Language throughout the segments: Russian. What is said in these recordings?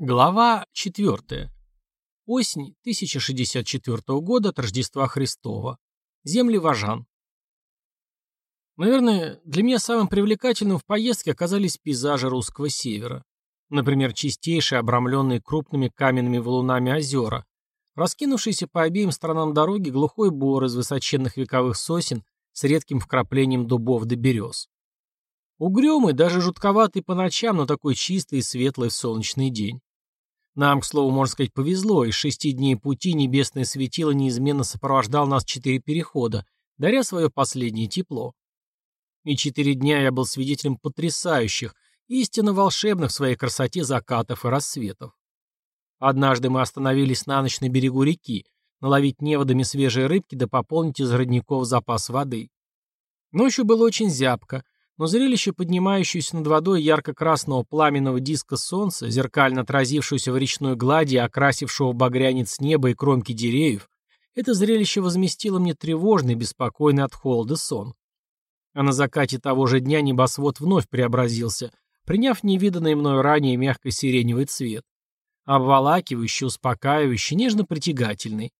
Глава 4. Осень 1064 года от Рождества Христова. Земли Важан. Наверное, для меня самым привлекательным в поездке оказались пейзажи русского севера. Например, чистейшие, обрамленные крупными каменными валунами озера, раскинувшиеся по обеим сторонам дороги глухой бор из высоченных вековых сосен с редким вкраплением дубов до берез. Угрюмый, даже жутковатый по ночам, но такой чистый и светлый в солнечный день. Нам, к слову, можно сказать, повезло. Из шести дней пути небесное светило неизменно сопровождал нас четыре перехода, даря свое последнее тепло. И четыре дня я был свидетелем потрясающих, истинно волшебных в своей красоте закатов и рассветов. Однажды мы остановились на ночь на берегу реки, наловить неводами свежие рыбки да пополнить из родников запас воды. Ночью было очень зябко, но зрелище поднимающееся над водой ярко-красного пламенного диска солнца, зеркально отразившегося в речной глади, окрасившего багрянец неба и кромки деревьев, это зрелище возместило мне тревожный, беспокойный от холода сон. А на закате того же дня небосвод вновь преобразился, приняв невиданный мною ранее мягко-сиреневый цвет. Обволакивающий, успокаивающий, нежно-притягательный.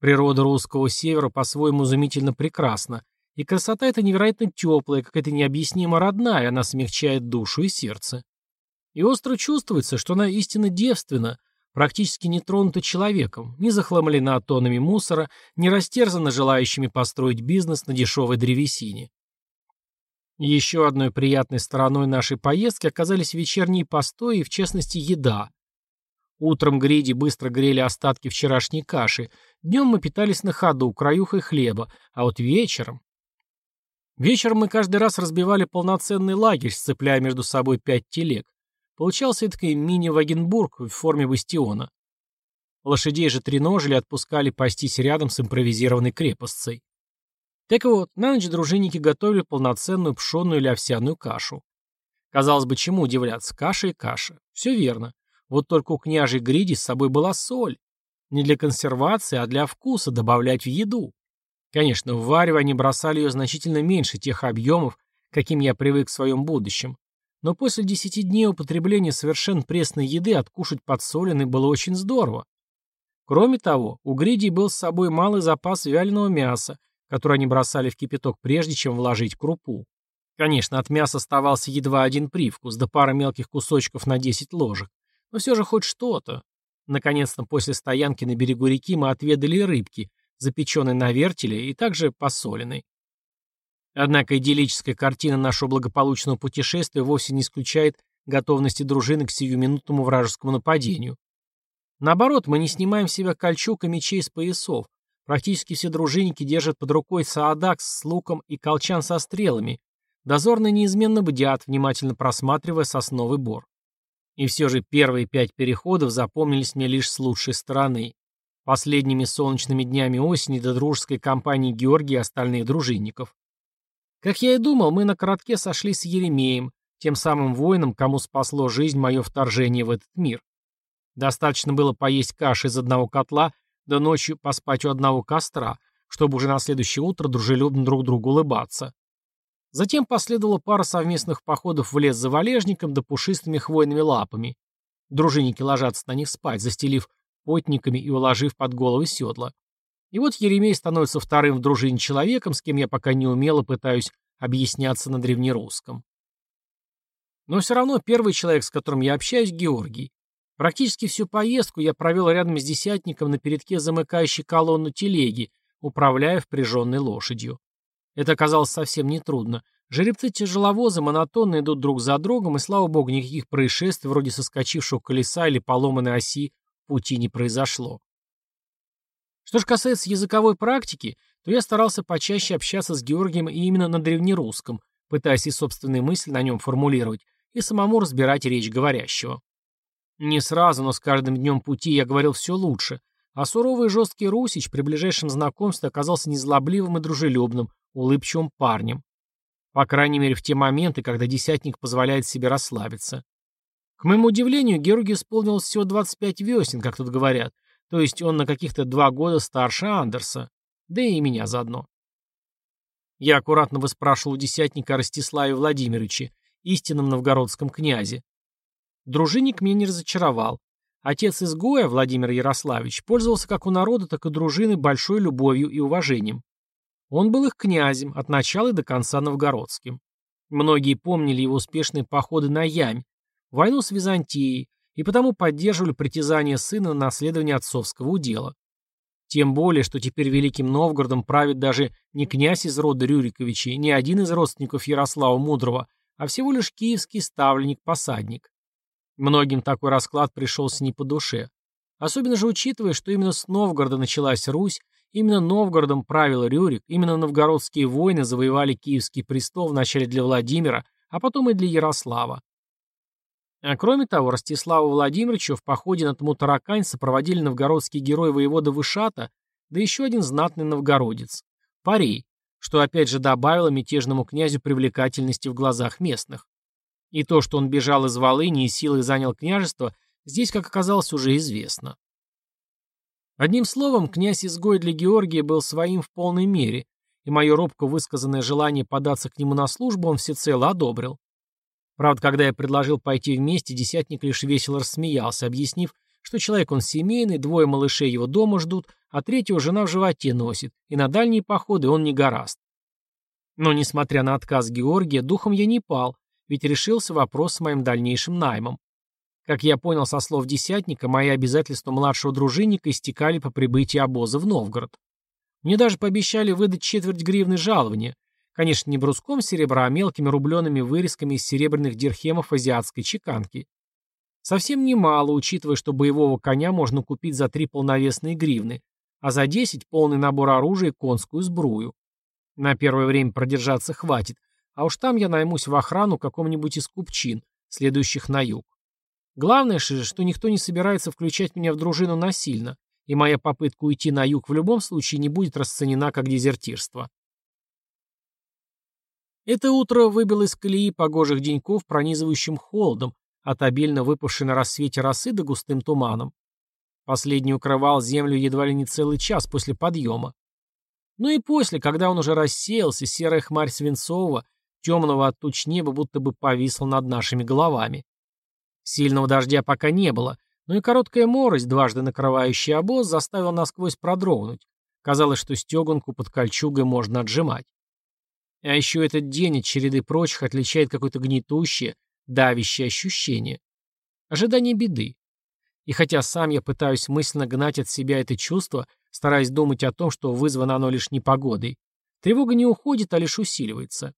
Природа русского севера по-своему изумительно прекрасна, и красота эта невероятно теплая, какая-то необъяснимо родная, она смягчает душу и сердце. И остро чувствуется, что она истинно девственна, практически не тронута человеком, не захламлена тоннами мусора, не растерзана желающими построить бизнес на дешевой древесине. Еще одной приятной стороной нашей поездки оказались вечерние постои и, в частности, еда. Утром гриди быстро грели остатки вчерашней каши, днем мы питались на ходу, краюхой хлеба, а вот вечером... Вечером мы каждый раз разбивали полноценный лагерь, сцепляя между собой пять телег. Получался такой мини-вагенбург в форме бастиона. Лошадей же треножили отпускали пастись рядом с импровизированной крепостцей. Так вот, на ночь дружинники готовили полноценную пшенную или овсяную кашу. Казалось бы, чему удивляться, каша и каша. Все верно. Вот только у княжей Гриди с собой была соль. Не для консервации, а для вкуса добавлять в еду. Конечно, в варево они бросали ее значительно меньше тех объемов, каким я привык в своем будущем. Но после десяти дней употребления совершенно пресной еды откушать подсоленной было очень здорово. Кроме того, у Гридий был с собой малый запас вяленого мяса, который они бросали в кипяток прежде, чем вложить крупу. Конечно, от мяса оставался едва один привкус, да пара мелких кусочков на 10 ложек. Но все же хоть что-то. Наконец-то после стоянки на берегу реки мы отведали рыбки, запеченной на вертеле и также посоленной. Однако идиллическая картина нашего благополучного путешествия вовсе не исключает готовности дружины к сиюминутному вражескому нападению. Наоборот, мы не снимаем с себя кольчуг и мечей с поясов. Практически все дружинники держат под рукой саадакс с луком и колчан со стрелами. Дозорные неизменно бдят, внимательно просматривая сосновый бор. И все же первые пять переходов запомнились мне лишь с лучшей стороны. Последними солнечными днями осени до дружеской компании Георгия и остальных дружинников. Как я и думал, мы на коротке сошли с Еремеем, тем самым воином, кому спасло жизнь мое вторжение в этот мир. Достаточно было поесть каши из одного котла, да ночью поспать у одного костра, чтобы уже на следующее утро дружелюбно друг другу улыбаться. Затем последовала пара совместных походов в лес за валежником да пушистыми хвойными лапами. Дружинники ложатся на них спать, застелив потниками и уложив под головы седла. И вот Еремей становится вторым в дружине человеком, с кем я пока не умело пытаюсь объясняться на древнерусском. Но все равно первый человек, с которым я общаюсь, Георгий. Практически всю поездку я провел рядом с десятником на передке замыкающей колонну телеги, управляя впряженной лошадью. Это оказалось совсем нетрудно. Жеребцы-тяжеловозы монотонно идут друг за другом, и, слава богу, никаких происшествий, вроде соскочившего колеса или поломанной оси, пути не произошло. Что же касается языковой практики, то я старался почаще общаться с Георгием именно на древнерусском, пытаясь и собственные мысли на нем формулировать, и самому разбирать речь говорящего. Не сразу, но с каждым днем пути я говорил все лучше, а суровый и жесткий Русич при ближайшем знакомстве оказался незлобливым и дружелюбным, улыбчивым парнем. По крайней мере, в те моменты, когда десятник позволяет себе расслабиться. К моему удивлению, Георгию исполнилось всего 25 весен, как тут говорят, то есть он на каких-то два года старше Андерса, да и меня заодно. Я аккуратно выспрашивал у десятника Ростиславе Владимировиче, истинном новгородском князе. Дружинник меня не разочаровал. Отец изгоя, Владимир Ярославич, пользовался как у народа, так и дружины большой любовью и уважением. Он был их князем, от начала и до конца новгородским. Многие помнили его успешные походы на Ямь, войну с Византией, и потому поддерживали притязание сына на наследование отцовского удела. Тем более, что теперь Великим Новгородом правит даже не князь из рода Рюриковичей, не один из родственников Ярослава Мудрого, а всего лишь киевский ставленник-посадник. Многим такой расклад пришелся не по душе. Особенно же учитывая, что именно с Новгорода началась Русь, именно Новгородом правил Рюрик, именно новгородские воины завоевали Киевский престол вначале для Владимира, а потом и для Ярослава. А кроме того, Ростислава Владимировича в походе на Тмутаракань сопроводили новгородский герой воевода Вышата, да еще один знатный новгородец – Парей, что опять же добавило мятежному князю привлекательности в глазах местных. И то, что он бежал из Волыни и силой занял княжество, здесь, как оказалось, уже известно. Одним словом, князь-изгой для Георгия был своим в полной мере, и мое робко высказанное желание податься к нему на службу он всецело одобрил. Правда, когда я предложил пойти вместе, десятник лишь весело рассмеялся, объяснив, что человек он семейный, двое малышей его дома ждут, а третьего жена в животе носит, и на дальние походы он не гораст. Но, несмотря на отказ Георгия, духом я не пал, ведь решился вопрос с моим дальнейшим наймом. Как я понял со слов десятника, мои обязательства младшего дружинника истекали по прибытии обоза в Новгород. Мне даже пообещали выдать четверть гривны жалования, Конечно, не бруском серебра, а мелкими рубленными вырезками из серебряных дирхемов азиатской чеканки. Совсем немало, учитывая, что боевого коня можно купить за три полновесные гривны, а за десять полный набор оружия и конскую сбрую. На первое время продержаться хватит, а уж там я наймусь в охрану какому-нибудь из купчин, следующих на юг. Главное же, что никто не собирается включать меня в дружину насильно, и моя попытка уйти на юг в любом случае не будет расценена как дезертирство. Это утро выбило из колеи погожих деньков пронизывающим холодом, от обильно выпавшей на рассвете росы до густым туманом. Последний укрывал землю едва ли не целый час после подъема. Ну и после, когда он уже рассеялся, серая хмарь свинцового, темного от туч неба будто бы повисла над нашими головами. Сильного дождя пока не было, но и короткая морость, дважды накрывающая обоз, заставила насквозь продрогнуть. Казалось, что стеганку под кольчугой можно отжимать. А еще этот день от череды прочих отличает какое-то гнетущее, давящее ощущение. Ожидание беды. И хотя сам я пытаюсь мысленно гнать от себя это чувство, стараясь думать о том, что вызвано оно лишь непогодой, тревога не уходит, а лишь усиливается.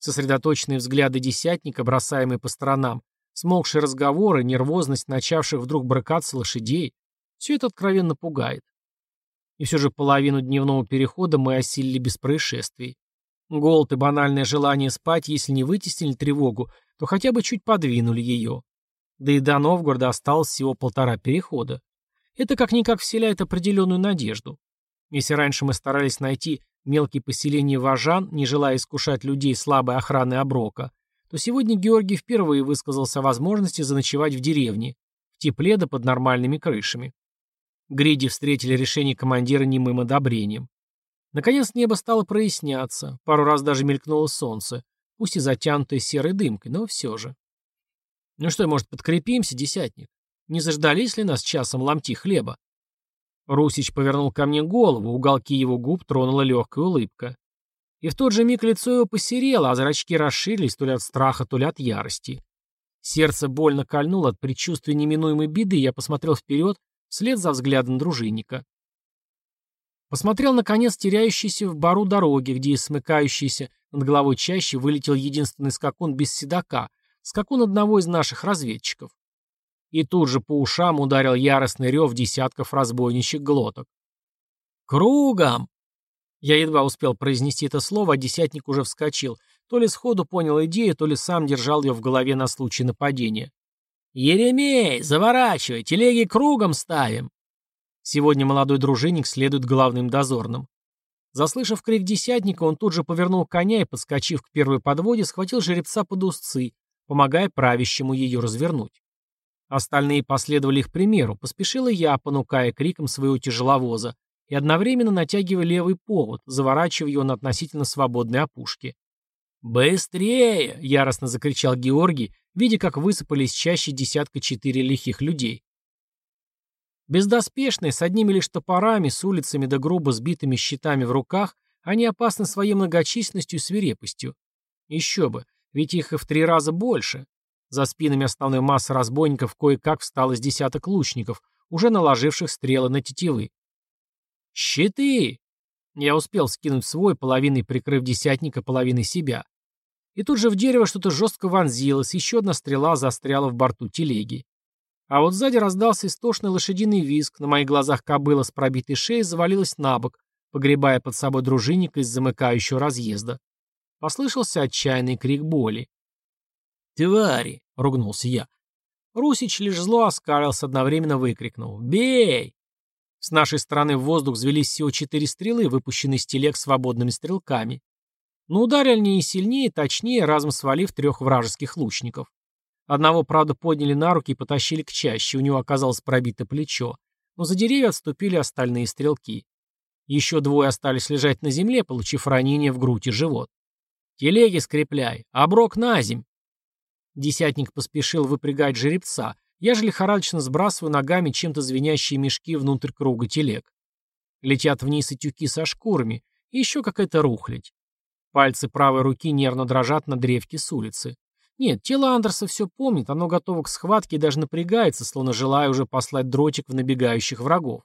Сосредоточенные взгляды десятника, бросаемые по сторонам, смолкшие разговоры, нервозность начавших вдруг брыкаться лошадей — все это откровенно пугает. И все же половину дневного перехода мы осилили без происшествий. Голод и банальное желание спать, если не вытеснили тревогу, то хотя бы чуть подвинули ее. Да и до Новгорода осталось всего полтора перехода. Это как-никак вселяет определенную надежду. Если раньше мы старались найти мелкие поселения вожан, не желая искушать людей слабой охраны оброка, то сегодня Георгий впервые высказался о возможности заночевать в деревне, в тепле да под нормальными крышами. Гриди встретили решение командира немым одобрением. Наконец небо стало проясняться, пару раз даже мелькнуло солнце, пусть и затянутое серой дымкой, но все же. Ну что, может, подкрепимся, десятник? Не заждались ли нас часом ломти хлеба? Русич повернул ко мне голову, уголки его губ тронула легкая улыбка. И в тот же миг лицо его посерело, а зрачки расширились то ли от страха, то ли от ярости. Сердце больно кольнуло от предчувствия неминуемой беды, я посмотрел вперед, вслед за взглядом дружинника. Посмотрел, наконец, теряющийся в бару дороги, где из смыкающейся над головой чаще вылетел единственный скакун без седока, скакун одного из наших разведчиков. И тут же по ушам ударил яростный рев десятков разбойничьих глоток. «Кругом!» Я едва успел произнести это слово, а десятник уже вскочил. То ли сходу понял идею, то ли сам держал ее в голове на случай нападения. «Еремей, заворачивай, телеги кругом ставим!» Сегодня молодой дружинник следует главным дозорным. Заслышав крик десятника, он тут же повернул коня и, подскочив к первой подводе, схватил жеребца под узцы, помогая правящему ее развернуть. Остальные последовали их примеру, поспешила я, понукая криком своего тяжеловоза, и одновременно натягивая левый повод, заворачивая его на относительно свободной опушке. «Быстрее!» — яростно закричал Георгий, видя, как высыпали из чаще десятка четыре лихих людей. Бездоспешные, с одними лишь топорами, с улицами да грубо сбитыми щитами в руках, они опасны своей многочисленностью и свирепостью. Еще бы, ведь их и в три раза больше. За спинами основной массы разбойников кое-как встал из десяток лучников, уже наложивших стрелы на тетивы. «Щиты!» Я успел скинуть свой, половиной прикрыв десятника, половиной себя. И тут же в дерево что-то жестко вонзилось, еще одна стрела застряла в борту телеги. А вот сзади раздался истошный лошадиный визг, на моих глазах кобыла с пробитой шеей завалилась на бок, погребая под собой дружинника из замыкающего разъезда. Послышался отчаянный крик боли. «Твари!» — ругнулся я. Русич лишь зло оскалился, одновременно выкрикнул. «Бей!» С нашей стороны в воздух взвелись всего четыре стрелы, выпущенные с телег свободными стрелками. Но ударили они и сильнее, и точнее, разом свалив трех вражеских лучников. Одного, правда, подняли на руки и потащили к чаще, у него оказалось пробито плечо, но за деревья отступили остальные стрелки. Еще двое остались лежать на земле, получив ранение в грудь и живот. «Телеги скрепляй! Оброк на земь!» Десятник поспешил выпрягать жеребца, я же лихорадочно сбрасываю ногами чем-то звенящие мешки внутрь круга телег. Летят вниз и тюки со шкурами, и еще какая-то рухлядь. Пальцы правой руки нервно дрожат на древке с улицы. Нет, тело Андерса все помнит, оно готово к схватке и даже напрягается, словно желая уже послать дротик в набегающих врагов.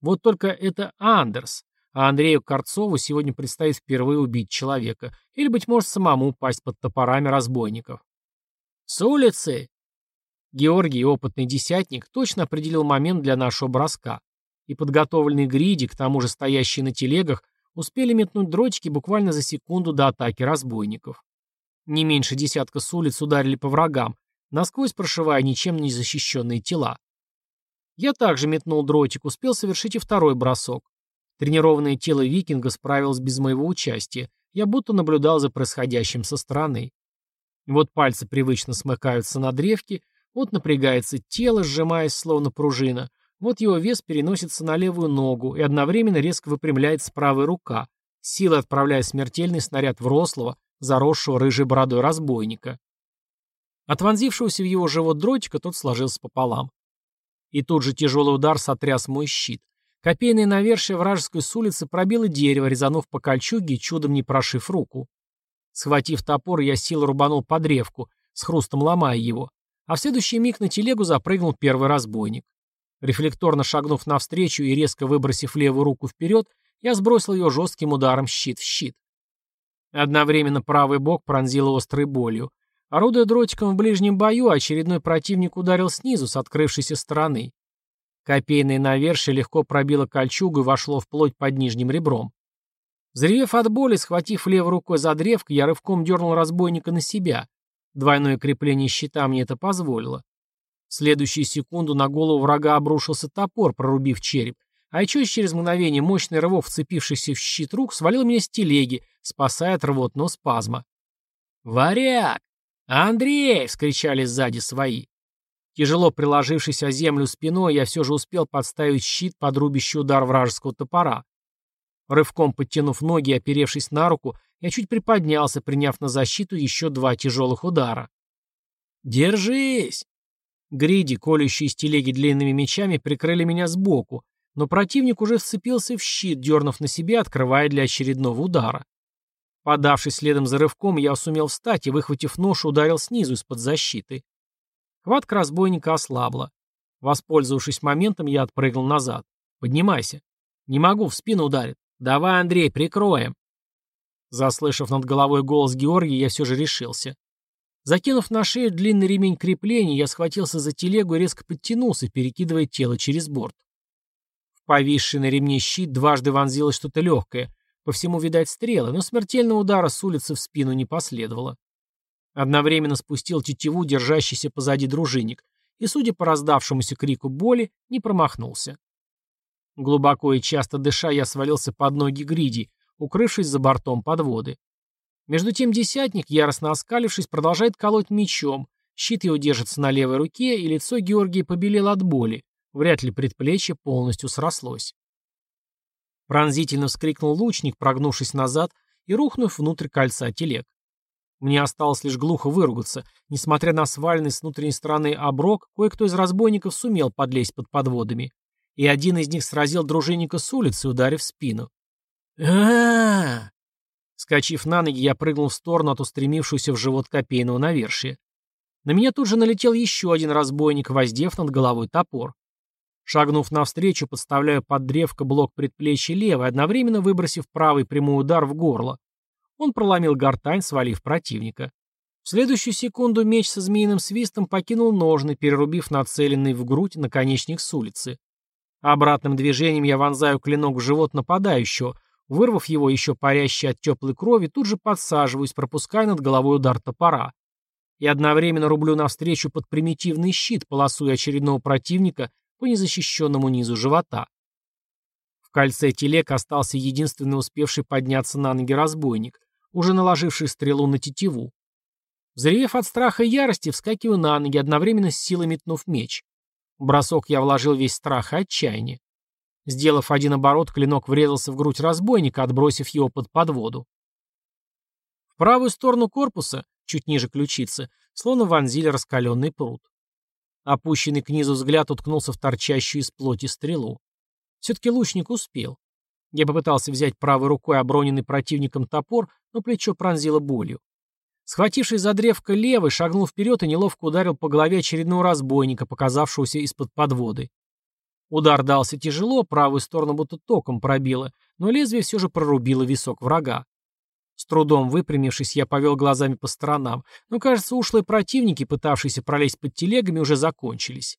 Вот только это Андерс, а Андрею Корцову сегодня предстоит впервые убить человека, или, быть может, самому пасть под топорами разбойников. «С улицы!» Георгий, опытный десятник, точно определил момент для нашего броска, и подготовленный гриди, к тому же стоящие на телегах, успели метнуть дротики буквально за секунду до атаки разбойников. Не меньше десятка с улиц ударили по врагам, насквозь прошивая ничем не защищенные тела. Я также метнул дротик, успел совершить и второй бросок. Тренированное тело викинга справилось без моего участия, я будто наблюдал за происходящим со стороны. Вот пальцы привычно смыкаются на древке, вот напрягается тело, сжимаясь словно пружина, вот его вес переносится на левую ногу, и одновременно резко выпрямляется правая рука, силой отправляя смертельный снаряд в рослого, заросшего рыжей бородой разбойника. От вонзившегося в его живот дротика тот сложился пополам. И тут же тяжелый удар сотряс мой щит. Копейное навершие вражеской с улицы пробило дерево, резанув по кольчуге чудом не прошив руку. Схватив топор, я силой рубанул по древку, с хрустом ломая его. А в следующий миг на телегу запрыгнул первый разбойник. Рефлекторно шагнув навстречу и резко выбросив левую руку вперед, я сбросил ее жестким ударом щит в щит. Одновременно правый бок пронзил острой болью. Орудуя дротиком в ближнем бою, очередной противник ударил снизу с открывшейся стороны. Копейное навершие легко пробило кольчугу и вошло вплоть под нижним ребром. Взревев от боли, схватив левой рукой за древко, я рывком дернул разбойника на себя. Двойное крепление щита мне это позволило. В следующую секунду на голову врага обрушился топор, прорубив череп, а еще через мгновение мощный рывок, вцепившийся в щит рук, свалил меня с телеги, спасая от рвотного спазма. «Варяг! Андрей!» — вскричали сзади свои. Тяжело приложившись о землю спиной, я все же успел подставить щит под рубящий удар вражеского топора. Рывком подтянув ноги и оперевшись на руку, я чуть приподнялся, приняв на защиту еще два тяжелых удара. «Держись!» Гриди, колющие из телеги длинными мечами, прикрыли меня сбоку, но противник уже вцепился в щит, дернув на себя, открывая для очередного удара. Подавшись следом за рывком, я сумел встать и, выхватив нож, ударил снизу из-под защиты. Хватка разбойника ослабла. Воспользовавшись моментом, я отпрыгнул назад. «Поднимайся». «Не могу, в спину ударит». «Давай, Андрей, прикроем». Заслышав над головой голос Георгия, я все же решился. Закинув на шею длинный ремень крепления, я схватился за телегу и резко подтянулся, перекидывая тело через борт. Повисший на ремне щит дважды вонзилось что-то легкое. По всему, видать, стрелы, но смертельного удара с улицы в спину не последовало. Одновременно спустил тетиву, держащийся позади дружинник, и, судя по раздавшемуся крику боли, не промахнулся. Глубоко и часто дыша, я свалился под ноги Гриди, укрывшись за бортом подводы. Между тем десятник, яростно оскалившись, продолжает колоть мечом, щит его держится на левой руке, и лицо Георгия побелело от боли, вряд ли предплечье полностью срослось. Пронзительно вскрикнул лучник, прогнувшись назад и рухнув внутрь кольца телег. Мне осталось лишь глухо выругаться. Несмотря на сваленный с внутренней стороны оброк, кое-кто из разбойников сумел подлезть под подводами. И один из них сразил дружинника с улицы, ударив спину. а Скочив на ноги, я прыгнул в сторону от устремившегося в живот копейного навершия. На меня тут же налетел еще один разбойник, воздев над головой топор. Шагнув навстречу, подставляю под древко блок предплечья левой, одновременно выбросив правый прямой удар в горло. Он проломил гортань, свалив противника. В следующую секунду меч со змеиным свистом покинул ножны, перерубив нацеленный в грудь наконечник с улицы. Обратным движением я вонзаю клинок в живот нападающего, вырвав его еще парящий от теплой крови, тут же подсаживаюсь, пропуская над головой удар топора. И одновременно рублю навстречу под примитивный щит, полосуя очередного противника по незащищенному низу живота. В кольце телег остался единственный успевший подняться на ноги разбойник, уже наложивший стрелу на тетиву. Взревев от страха и ярости, вскакиваю на ноги, одновременно с силой метнув меч. В бросок я вложил весь страх и отчаяние. Сделав один оборот, клинок врезался в грудь разбойника, отбросив его под подводу. В правую сторону корпуса, чуть ниже ключицы, словно вонзили раскаленный пруд. Опущенный к низу взгляд уткнулся в торчащую из плоти стрелу. Все-таки лучник успел. Я попытался взять правой рукой оброненный противником топор, но плечо пронзило болью. Схватившись за древко левой, шагнул вперед и неловко ударил по голове очередного разбойника, показавшегося из-под подводы. Удар дался тяжело, правую сторону будто током пробило, но лезвие все же прорубило висок врага. С трудом выпрямившись, я повел глазами по сторонам, но, кажется, ушлые противники, пытавшиеся пролезть под телегами, уже закончились.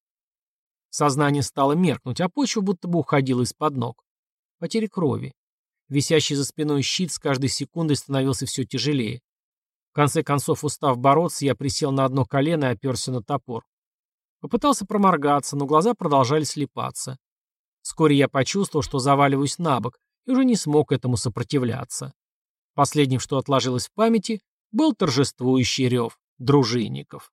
Сознание стало меркнуть, а почва будто бы уходила из-под ног. Потеря крови. Висящий за спиной щит с каждой секундой становился все тяжелее. В конце концов, устав бороться, я присел на одно колено и оперся на топор. Попытался проморгаться, но глаза продолжали слепаться. Вскоре я почувствовал, что заваливаюсь на бок, и уже не смог этому сопротивляться. Последним, что отложилось в памяти, был торжествующий рев дружинников.